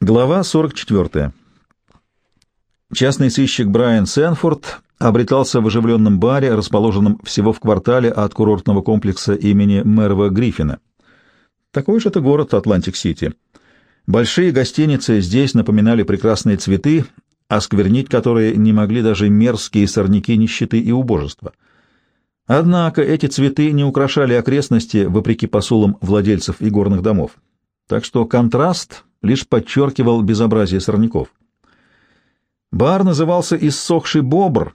Глава 44. Частный сыщик Брайан Сенфорд обретался в оживленном баре, расположенном всего в квартале от курортного комплекса имени Мерва Гриффина. Такой же это город Атлантик-Сити. Большие гостиницы здесь напоминали прекрасные цветы, осквернить которые не могли даже мерзкие сорняки нищеты и убожества. Однако эти цветы не украшали окрестности, вопреки посулам владельцев игорных домов. Так что контраст лишь подчеркивал безобразие сорняков. Бар назывался «Иссохший бобр»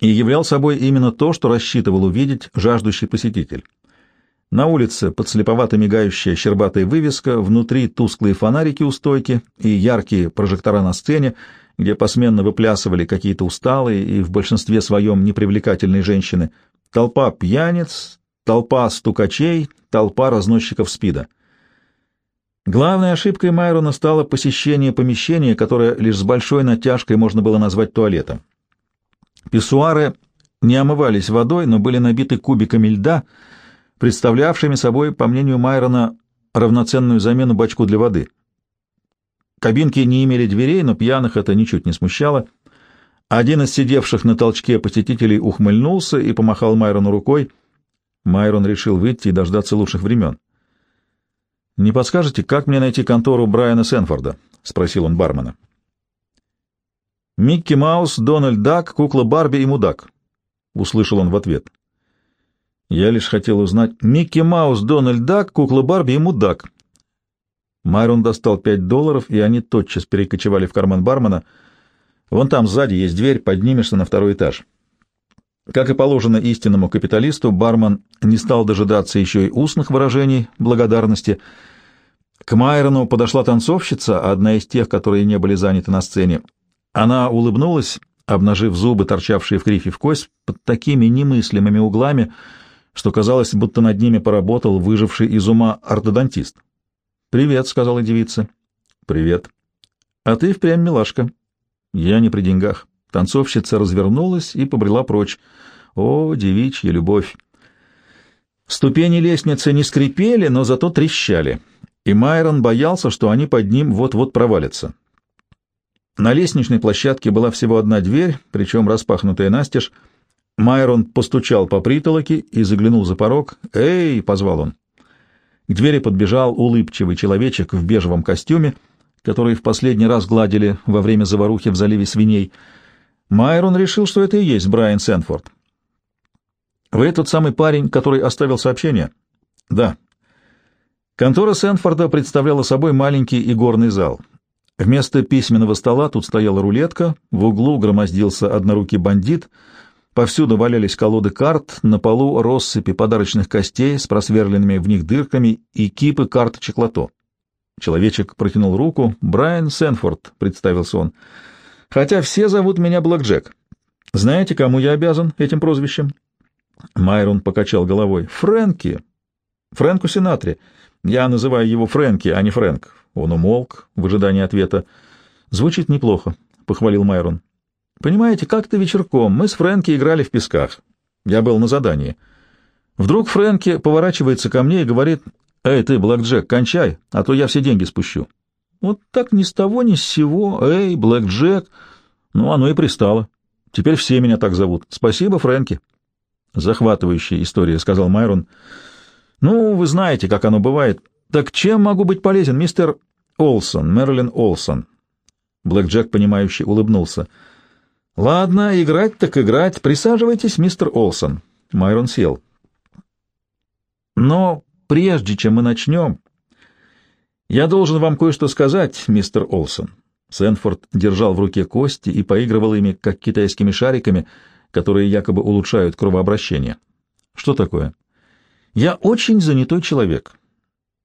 и являл собой именно то, что рассчитывал увидеть жаждущий посетитель. На улице подслеповато мигающая щербатая вывеска, внутри тусклые фонарики у стойки и яркие прожектора на сцене, где посменно выплясывали какие-то усталые и в большинстве своем непривлекательные женщины, толпа пьяниц, толпа стукачей, толпа разносчиков спида. Главной ошибкой Майрона стало посещение помещения, которое лишь с большой натяжкой можно было назвать туалетом. Писсуары не омывались водой, но были набиты кубиками льда, представлявшими собой, по мнению Майрона, равноценную замену бачку для воды. Кабинки не имели дверей, но пьяных это ничуть не смущало. Один из сидевших на толчке посетителей ухмыльнулся и помахал Майрону рукой. Майрон решил выйти и дождаться лучших времен. «Не подскажете, как мне найти контору Брайана Сенфорда?» — спросил он бармена. «Микки Маус, Дональд Дак, кукла Барби и Мудак», — услышал он в ответ. Я лишь хотел узнать «Микки Маус, Дональд Дак, кукла Барби и Мудак». Майрон достал пять долларов, и они тотчас перекочевали в карман бармена. «Вон там сзади есть дверь, поднимешься на второй этаж». Как и положено истинному капиталисту, бармен не стал дожидаться еще и устных выражений благодарности. К Майрону подошла танцовщица, одна из тех, которые не были заняты на сцене. Она улыбнулась, обнажив зубы, торчавшие в крифе в кость, под такими немыслимыми углами, что казалось, будто над ними поработал выживший из ума ортодонтист. «Привет», — сказала девица. «Привет». «А ты впрямь милашка». «Я не при деньгах». Танцовщица развернулась и побрела прочь. О, девичья любовь! Ступени лестницы не скрипели, но зато трещали, и Майрон боялся, что они под ним вот-вот провалятся. На лестничной площадке была всего одна дверь, причем распахнутая настежь. Майрон постучал по притолоке и заглянул за порог. «Эй!» — позвал он. К двери подбежал улыбчивый человечек в бежевом костюме, который в последний раз гладили во время заварухи в заливе свиней — Майрон решил, что это и есть Брайан Сенфорд. «Вы тот самый парень, который оставил сообщение?» «Да». Контора Сенфорда представляла собой маленький игорный зал. Вместо письменного стола тут стояла рулетка, в углу громоздился однорукий бандит, повсюду валялись колоды карт, на полу россыпи подарочных костей с просверленными в них дырками и кипы карточек лото. Человечек протянул руку. «Брайан Сенфорд», — представился он, — хотя все зовут меня Блэк Джек. Знаете, кому я обязан этим прозвищем? Майрон покачал головой. Фрэнки. Фрэнку Синатри. Я называю его Фрэнки, а не Фрэнк. Он умолк в ожидании ответа. Звучит неплохо, похвалил Майрон. Понимаете, как-то вечерком мы с Фрэнки играли в песках. Я был на задании. Вдруг Фрэнки поворачивается ко мне и говорит, «Эй, ты, Блэк Джек, кончай, а то я все деньги спущу». Вот так ни с того ни с сего. Эй, Блэк Джек. Ну, оно и пристало. Теперь все меня так зовут. Спасибо, Фрэнки. Захватывающая история, сказал Майрон. Ну, вы знаете, как оно бывает. Так чем могу быть полезен, мистер Олсон, Мерлин Олсон? Блэк Джек, понимающе улыбнулся. Ладно, играть так играть. Присаживайтесь, мистер Олсон. Майрон сел. Но прежде чем мы начнем, «Я должен вам кое-что сказать, мистер Олсон». Сэнфорд держал в руке кости и поигрывал ими, как китайскими шариками, которые якобы улучшают кровообращение. «Что такое?» «Я очень занятой человек.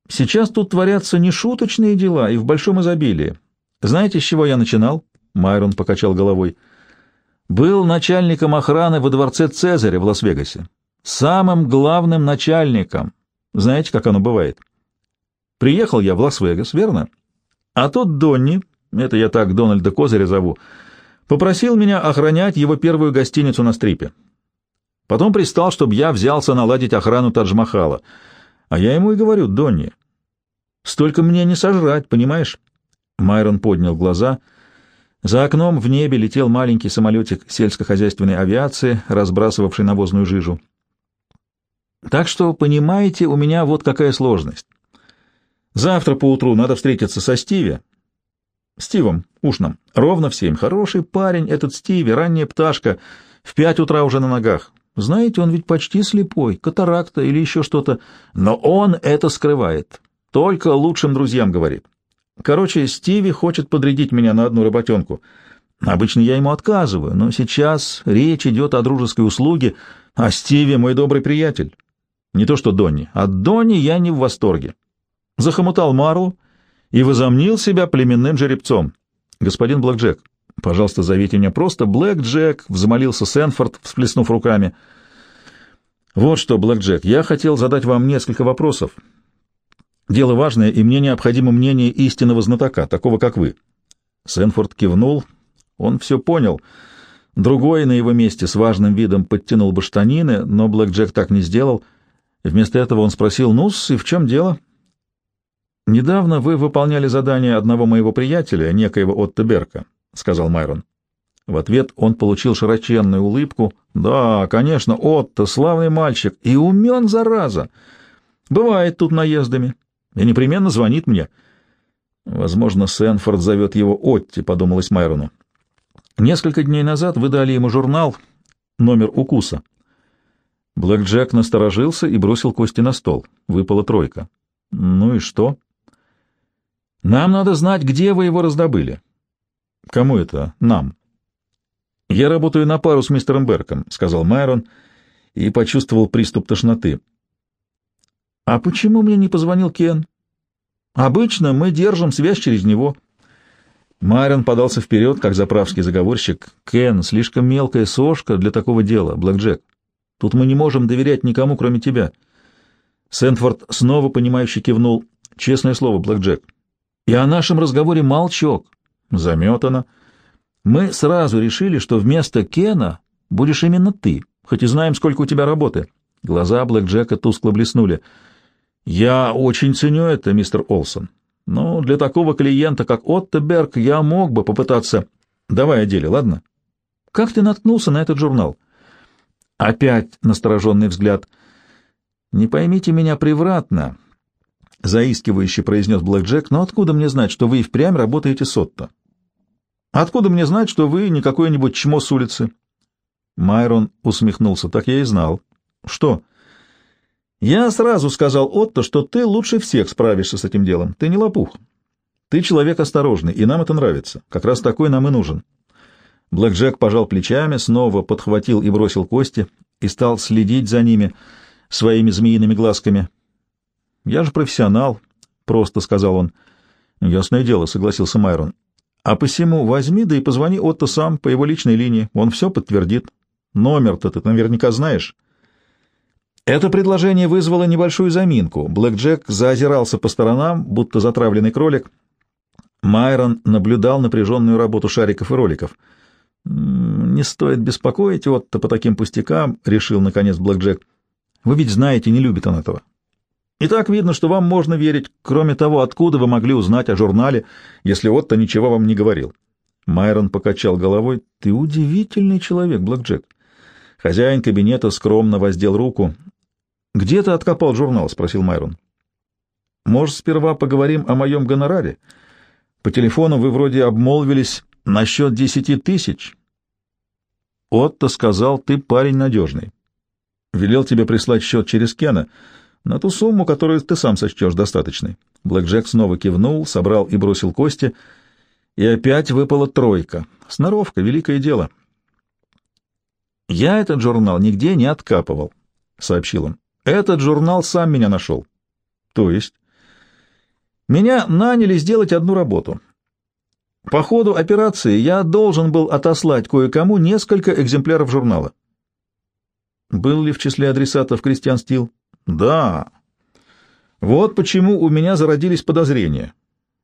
Сейчас тут творятся нешуточные дела и в большом изобилии. Знаете, с чего я начинал?» Майрон покачал головой. «Был начальником охраны во дворце Цезаря в Лас-Вегасе. Самым главным начальником. Знаете, как оно бывает?» Приехал я в Лас-Вегас, верно? А тот Донни, это я так Дональда Козыря зову, попросил меня охранять его первую гостиницу на стрипе. Потом пристал, чтобы я взялся наладить охрану Тадж-Махала. А я ему и говорю, Донни, столько мне не сожрать, понимаешь? Майрон поднял глаза. За окном в небе летел маленький самолетик сельскохозяйственной авиации, разбрасывавший навозную жижу. Так что, понимаете, у меня вот какая сложность. Завтра поутру надо встретиться со Стиви. Стивом Ушном. Ровно в семь. Хороший парень этот Стиви, ранняя пташка. В пять утра уже на ногах. Знаете, он ведь почти слепой, катаракта или еще что-то. Но он это скрывает. Только лучшим друзьям говорит. Короче, Стиви хочет подрядить меня на одну работенку. Обычно я ему отказываю, но сейчас речь идет о дружеской услуге, а Стиви мой добрый приятель. Не то что Донни. От Донни я не в восторге. Захомутал Марлу и возомнил себя племенным жеребцом. Господин Блэкджек, пожалуйста, зовите меня просто Блэкджек, взмолился Сенфорд, всплеснув руками. Вот что, Блэкджек, я хотел задать вам несколько вопросов. Дело важное, и мне необходимо мнение истинного знатока, такого как вы. Сенфорд кивнул. Он все понял. Другой на его месте с важным видом подтянул бы штанины, но Блэкджек так не сделал — Вместо этого он спросил, ну и в чем дело? «Недавно вы выполняли задание одного моего приятеля, некоего Отто Берка», — сказал Майрон. В ответ он получил широченную улыбку. «Да, конечно, Отто, славный мальчик, и умен, зараза. Бывает тут наездами, и непременно звонит мне». «Возможно, Сенфорд зовет его Отти», — подумалось Майрону. «Несколько дней назад вы дали ему журнал, номер укуса. Блэк Джек насторожился и бросил кости на стол. Выпала тройка. «Ну и что?» «Нам надо знать, где вы его раздобыли». «Кому это? Нам». «Я работаю на пару с мистером Берком», — сказал Майрон и почувствовал приступ тошноты. «А почему мне не позвонил Кен?» «Обычно мы держим связь через него». Майрон подался вперед, как заправский заговорщик. «Кен, слишком мелкая сошка для такого дела, Блэк Джек. Тут мы не можем доверять никому, кроме тебя. Сентфорд снова понимающе кивнул. Честное слово, Блэк Джек. И о нашем разговоре молчок. Заметано. Мы сразу решили, что вместо Кена будешь именно ты, хоть и знаем, сколько у тебя работы. Глаза Блэк Джека тускло блеснули. Я очень ценю это, мистер Олсон. Но для такого клиента, как Отто Берг, я мог бы попытаться... Давай о деле, ладно? Как ты наткнулся на этот журнал? — Опять настороженный взгляд. «Не поймите меня превратно», — заискивающе произнес Блэк Джек, «но откуда мне знать, что вы и впрямь работаете с Отто? Откуда мне знать, что вы не какое-нибудь чмо с улицы?» Майрон усмехнулся. «Так я и знал». «Что?» «Я сразу сказал Отто, что ты лучше всех справишься с этим делом. Ты не лопух. Ты человек осторожный, и нам это нравится. Как раз такой нам и нужен». Блэк Джек пожал плечами, снова подхватил и бросил кости и стал следить за ними своими змеиными глазками. «Я же профессионал», — просто сказал он. «Ясное дело», — согласился Майрон. «А посему возьми, да и позвони Отто сам по его личной линии. Он все подтвердит. Номер-то ты наверняка знаешь». Это предложение вызвало небольшую заминку. Блэк Джек заозирался по сторонам, будто затравленный кролик. Майрон наблюдал напряженную работу шариков и роликов — «Не стоит беспокоить Отто по таким пустякам», — решил, наконец, Блэкджек. «Вы ведь знаете, не любит он этого. И так видно, что вам можно верить. Кроме того, откуда вы могли узнать о журнале, если Отто ничего вам не говорил?» Майрон покачал головой. «Ты удивительный человек, Блэкджек». Хозяин кабинета скромно воздел руку. «Где ты откопал журнал?» — спросил Майрон. «Может, сперва поговорим о моем гонораре? По телефону вы вроде обмолвились Насчет десяти тысяч. Отто сказал, ты парень надежный. Велел тебе прислать счет через Кена на ту сумму, которую ты сам сочтешь достаточной. Блэк Джек снова кивнул, собрал и бросил кости, и опять выпала тройка. Сноровка — великое дело. «Я этот журнал нигде не откапывал», — сообщил он. «Этот журнал сам меня нашел». «То есть?» «Меня наняли сделать одну работу. По ходу операции я должен был отослать кое-кому несколько экземпляров журнала. Был ли в числе адресатов Кристиан Стил? Да. Вот почему у меня зародились подозрения.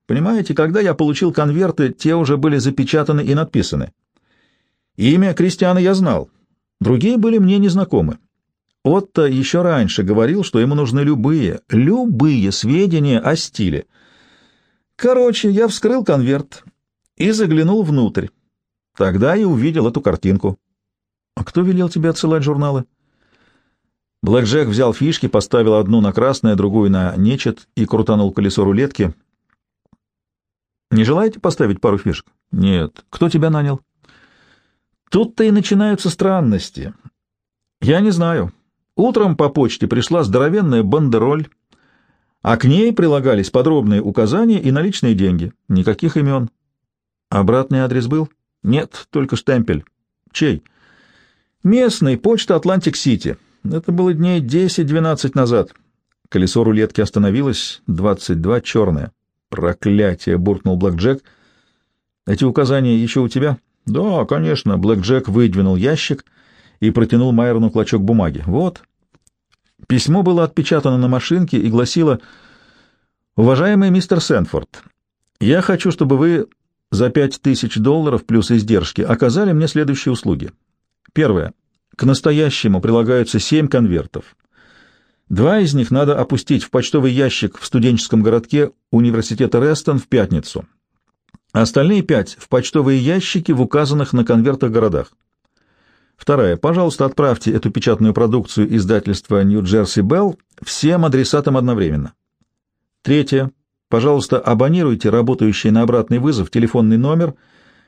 Понимаете, когда я получил конверты, те уже были запечатаны и надписаны. Имя Кристиана я знал, другие были мне незнакомы. Отто еще раньше говорил, что ему нужны любые, любые сведения о стиле — Короче, я вскрыл конверт и заглянул внутрь. Тогда и увидел эту картинку. А кто велел тебе отсылать журналы? Блэкджек взял фишки, поставил одну на красное, другую на нечет и крутанул колесо рулетки. Не желаете поставить пару фишек? Нет. Кто тебя нанял? Тут-то и начинаются странности. Я не знаю. Утром по почте пришла здоровенная бандероль, а к ней прилагались подробные указания и наличные деньги. Никаких имен. Обратный адрес был? Нет, только штемпель. Чей? Местный, почта Атлантик-Сити. Это было дней 10-12 назад. Колесо рулетки остановилось, 22 черное. Проклятие, буркнул Блэк Джек. Эти указания еще у тебя? Да, конечно. Блэк Джек выдвинул ящик и протянул Майрону клочок бумаги. Вот. Письмо было отпечатано на машинке и гласило «Уважаемый мистер Сенфорд, я хочу, чтобы вы за пять тысяч долларов плюс издержки оказали мне следующие услуги. Первое. К настоящему прилагаются семь конвертов. Два из них надо опустить в почтовый ящик в студенческом городке университета Рестон в пятницу. Остальные пять — в почтовые ящики в указанных на конвертах городах. Вторая. Пожалуйста, отправьте эту печатную продукцию издательства Нью-Джерси Белл всем адресатам одновременно. Третье. Пожалуйста, абонируйте работающий на обратный вызов телефонный номер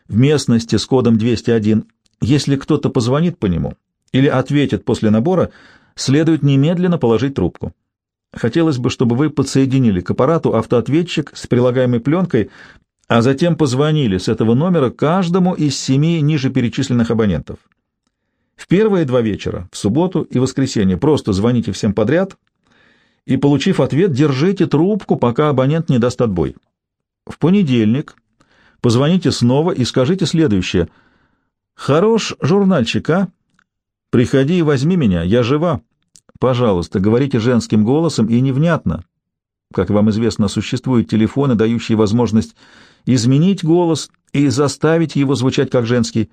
в местности с кодом 201. Если кто-то позвонит по нему или ответит после набора, следует немедленно положить трубку. Хотелось бы, чтобы вы подсоединили к аппарату автоответчик с прилагаемой пленкой, а затем позвонили с этого номера каждому из семи ниже перечисленных абонентов. В первые два вечера, в субботу и воскресенье, просто звоните всем подряд и, получив ответ, держите трубку, пока абонент не даст отбой. В понедельник позвоните снова и скажите следующее. «Хорош журнальчик, а? Приходи и возьми меня, я жива. Пожалуйста, говорите женским голосом и невнятно. Как вам известно, существуют телефоны, дающие возможность изменить голос и заставить его звучать как женский.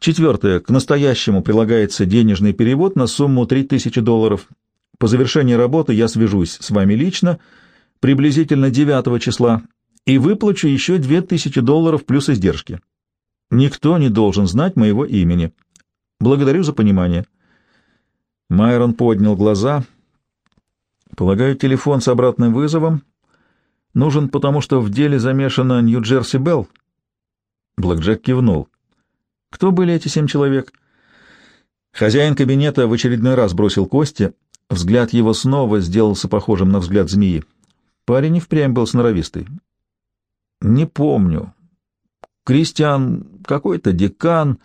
Четвертое. К настоящему прилагается денежный перевод на сумму 3000 долларов. По завершении работы я свяжусь с вами лично, приблизительно 9 числа, и выплачу еще 2000 долларов плюс издержки. Никто не должен знать моего имени. Благодарю за понимание. Майрон поднял глаза. Полагаю, телефон с обратным вызовом нужен, потому что в деле замешана Нью-Джерси Белл. Блэкджек кивнул. Кто были эти семь человек? Хозяин кабинета в очередной раз бросил кости. Взгляд его снова сделался похожим на взгляд змеи. Парень и впрямь был сноровистый. Не помню. Кристиан, какой-то декан,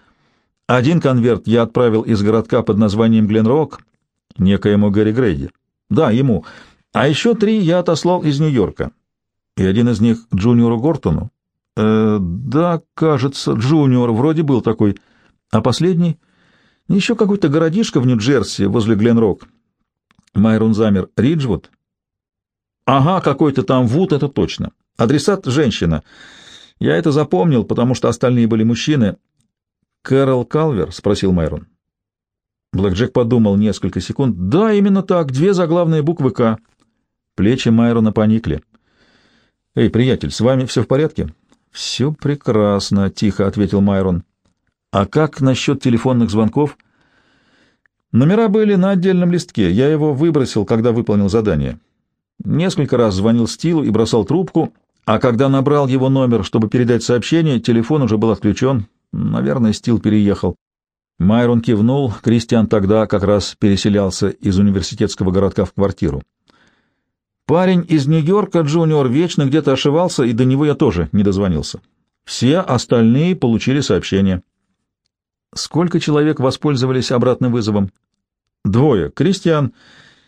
один конверт я отправил из городка под названием Гленрок, некоему Гэри Грейди. Да, ему. А еще три я отослал из Нью-Йорка. И один из них Джуниору Гортону. Э, да, кажется, Джуниор вроде был такой. А последний? Еще какой-то городишко в Нью-Джерси возле Гленрок. Майрон замер. Риджвуд? Ага, какой-то там Вуд, это точно. Адресат — женщина. Я это запомнил, потому что остальные были мужчины. «Кэрол Калвер?» — спросил Майрон. Блэкджек подумал несколько секунд. «Да, именно так, две заглавные буквы «К». Плечи Майрона поникли. «Эй, приятель, с вами все в порядке?» «Все прекрасно», — тихо ответил Майрон. «А как насчет телефонных звонков?» «Номера были на отдельном листке. Я его выбросил, когда выполнил задание. Несколько раз звонил Стилу и бросал трубку, а когда набрал его номер, чтобы передать сообщение, телефон уже был отключен. Наверное, Стил переехал. Майрон кивнул, Кристиан тогда как раз переселялся из университетского городка в квартиру. Парень из Нью-Йорка, Джуниор, вечно где-то ошивался, и до него я тоже не дозвонился. Все остальные получили сообщение. Сколько человек воспользовались обратным вызовом? Двое. Кристиан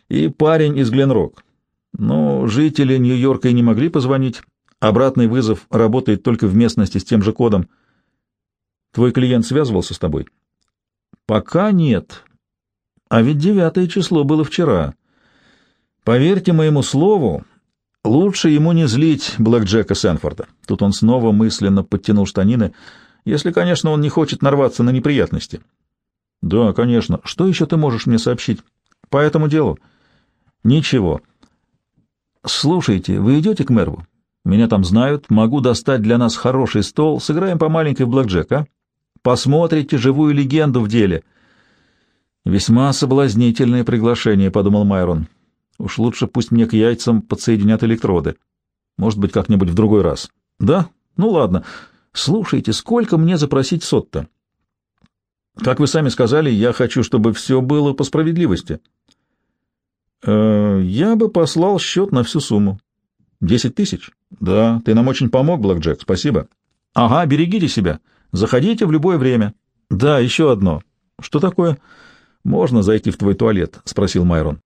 и парень из Гленрок. Но жители Нью-Йорка и не могли позвонить. Обратный вызов работает только в местности с тем же кодом — Твой клиент связывался с тобой? Пока нет. А ведь девятое число было вчера. Поверьте моему слову, лучше ему не злить Блэк Джека Сенфорда. Тут он снова мысленно подтянул штанины, если, конечно, он не хочет нарваться на неприятности. Да, конечно. Что еще ты можешь мне сообщить? По этому делу? Ничего. Слушайте, вы идете к Мерву? Меня там знают, могу достать для нас хороший стол, сыграем по маленькой в блэкджек, а? Посмотрите живую легенду в деле». «Весьма соблазнительное приглашение», — подумал Майрон. «Уж лучше пусть мне к яйцам подсоединят электроды. Может быть, как-нибудь в другой раз». «Да? Ну ладно. Слушайте, сколько мне запросить сот-то?» «Как вы сами сказали, я хочу, чтобы все было по справедливости». «Э, «Я бы послал счет на всю сумму». «Десять тысяч?» «Да, ты нам очень помог, Блэк Джек, спасибо». «Ага, берегите себя. Заходите в любое время». «Да, еще одно». «Что такое?» «Можно зайти в твой туалет?» — спросил Майрон.